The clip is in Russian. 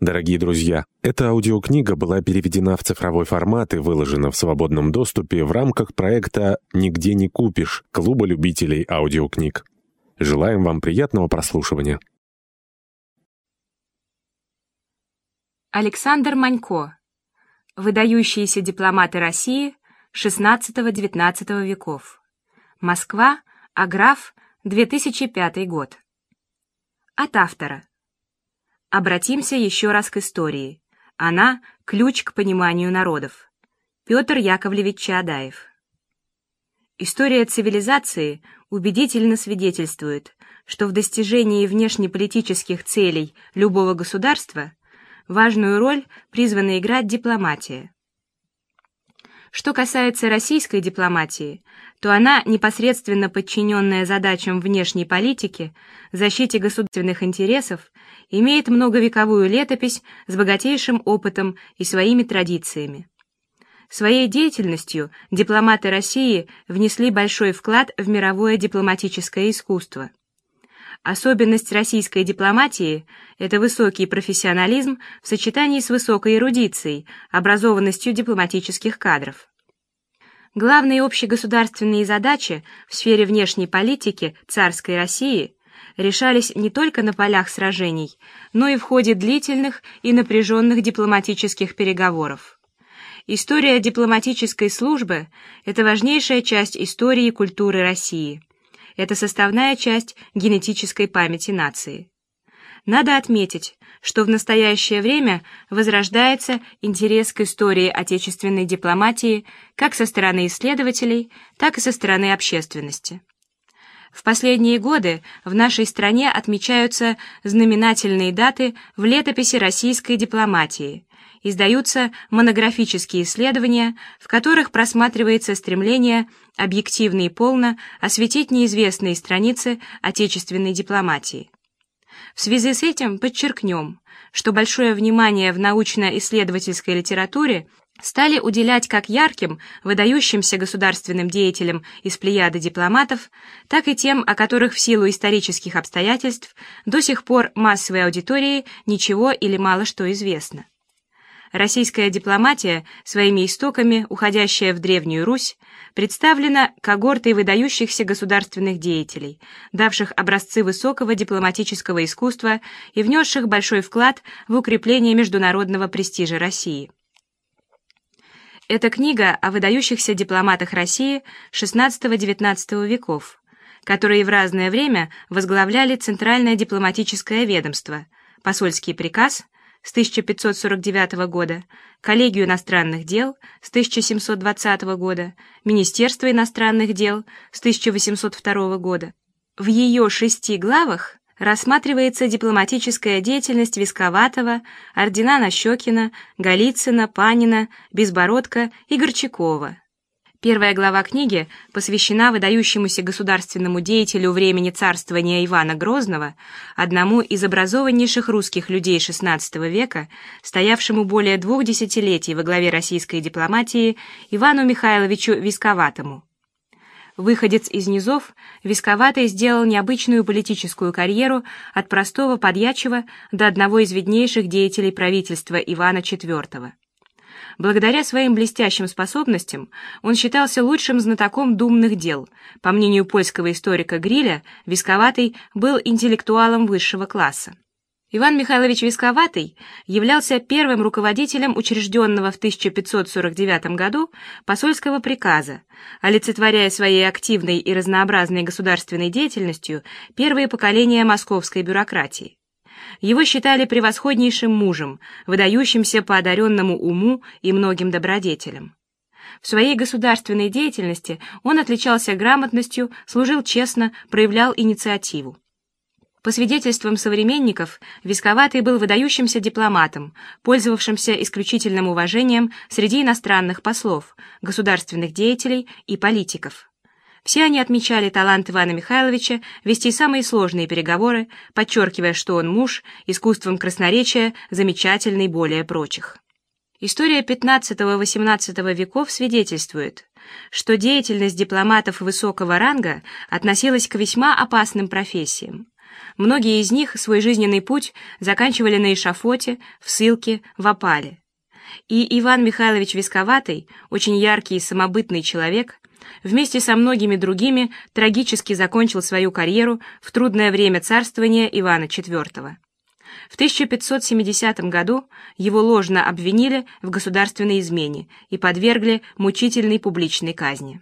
Дорогие друзья, эта аудиокнига была переведена в цифровой формат и выложена в свободном доступе в рамках проекта «Нигде не купишь» Клуба любителей аудиокниг. Желаем вам приятного прослушивания. Александр Манько. Выдающиеся дипломаты России XVI-XIX веков. Москва, Аграф, 2005 год. От автора. Обратимся еще раз к истории. Она — ключ к пониманию народов. Петр Яковлевич Чаадаев. История цивилизации убедительно свидетельствует, что в достижении внешнеполитических целей любого государства важную роль призвана играть дипломатия. Что касается российской дипломатии, то она, непосредственно подчиненная задачам внешней политики, защите государственных интересов, имеет многовековую летопись с богатейшим опытом и своими традициями. Своей деятельностью дипломаты России внесли большой вклад в мировое дипломатическое искусство. Особенность российской дипломатии – это высокий профессионализм в сочетании с высокой эрудицией, образованностью дипломатических кадров. Главные общегосударственные задачи в сфере внешней политики царской России решались не только на полях сражений, но и в ходе длительных и напряженных дипломатических переговоров. История дипломатической службы – это важнейшая часть истории и культуры России – это составная часть генетической памяти нации. Надо отметить, что в настоящее время возрождается интерес к истории отечественной дипломатии как со стороны исследователей, так и со стороны общественности. В последние годы в нашей стране отмечаются знаменательные даты в летописи российской дипломатии, издаются монографические исследования, в которых просматривается стремление объективно и полно осветить неизвестные страницы отечественной дипломатии. В связи с этим подчеркнем, что большое внимание в научно-исследовательской литературе стали уделять как ярким, выдающимся государственным деятелям из плеяды дипломатов, так и тем, о которых в силу исторических обстоятельств до сих пор массовой аудитории ничего или мало что известно. Российская дипломатия, своими истоками, уходящая в Древнюю Русь, представлена когортой выдающихся государственных деятелей, давших образцы высокого дипломатического искусства и внесших большой вклад в укрепление международного престижа России. Эта книга о выдающихся дипломатах России XVI-XIX веков, которые в разное время возглавляли Центральное дипломатическое ведомство, посольский приказ – с 1549 года, Коллегию иностранных дел с 1720 года, Министерство иностранных дел с 1802 года. В ее шести главах рассматривается дипломатическая деятельность Висковатого, ордена Нащекина, Голицына, Панина, Безбородка и Горчакова. Первая глава книги посвящена выдающемуся государственному деятелю времени царствования Ивана Грозного, одному из образованнейших русских людей XVI века, стоявшему более двух десятилетий во главе российской дипломатии Ивану Михайловичу Висковатому. Выходец из низов, Висковатый сделал необычную политическую карьеру от простого подьячего до одного из виднейших деятелей правительства Ивана IV. Благодаря своим блестящим способностям он считался лучшим знатоком думных дел. По мнению польского историка Гриля, Висковатый был интеллектуалом высшего класса. Иван Михайлович Висковатый являлся первым руководителем учрежденного в 1549 году посольского приказа, олицетворяя своей активной и разнообразной государственной деятельностью первые поколения московской бюрократии. Его считали превосходнейшим мужем, выдающимся по одаренному уму и многим добродетелям. В своей государственной деятельности он отличался грамотностью, служил честно, проявлял инициативу. По свидетельствам современников, Висковатый был выдающимся дипломатом, пользовавшимся исключительным уважением среди иностранных послов, государственных деятелей и политиков. Все они отмечали талант Ивана Михайловича вести самые сложные переговоры, подчеркивая, что он муж, искусством красноречия замечательный более прочих. История XV-XVIII веков свидетельствует, что деятельность дипломатов высокого ранга относилась к весьма опасным профессиям. Многие из них свой жизненный путь заканчивали на эшафоте, в ссылке, в опале. И Иван Михайлович Висковатый, очень яркий и самобытный человек, вместе со многими другими трагически закончил свою карьеру в трудное время царствования Ивана IV. В 1570 году его ложно обвинили в государственной измене и подвергли мучительной публичной казни.